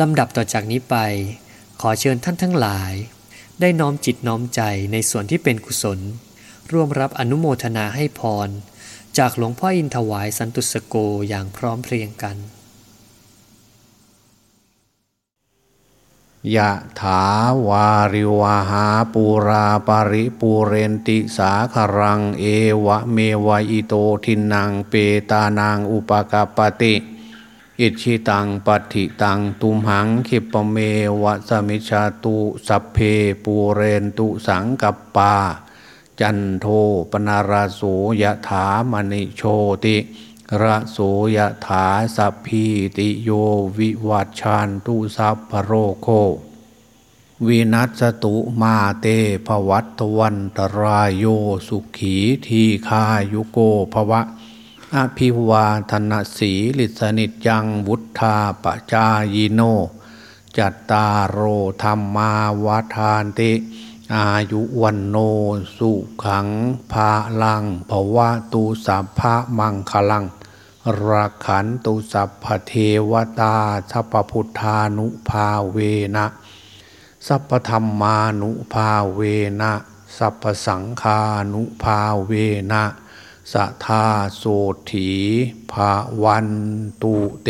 ลำดับต่อจากนี้ไป ขอเชิญท่านทั้งหลาย ได้น้อมจิตน้อมใจในส่วนที่เป็นกุศล ร่วมรับอนุโมทนาให้พร จากหลวงพ่ออินถวายสันตุสโกอย่างพร้อมเพรียงกันยะถาวาริวาหาปูราปาริปูเรนติสาคารัง เอวะเมวะอิโตทินังเปตานางอุปกาปติ อิชิตังปัติตังตุมหังคิปเมวะสมิชาตุสัพเพปูเรนตุสังกัปปา จันโทปนาราโสยถามณิโชติระโสยถาสัพพีติโยวิวัชชานตุสัพพโรโควินัสตุมาเตภวัตวันตรายโยสุขีทีคายุโกภวะ อภิวาธนสีลิสนิจยังวุธาปจายโน จัตตารโอธรรมาวาทานติ อายุวันโนสุขังภาลังภวะตูสัพพะมังคลังรักขันตุสัพพเทวตาสัพพุทธานุภาเวนะสัพพธรรมานุภาเวนะสัพพสังฆานุภาเวนะ สัทาโสถีภาวันตุเต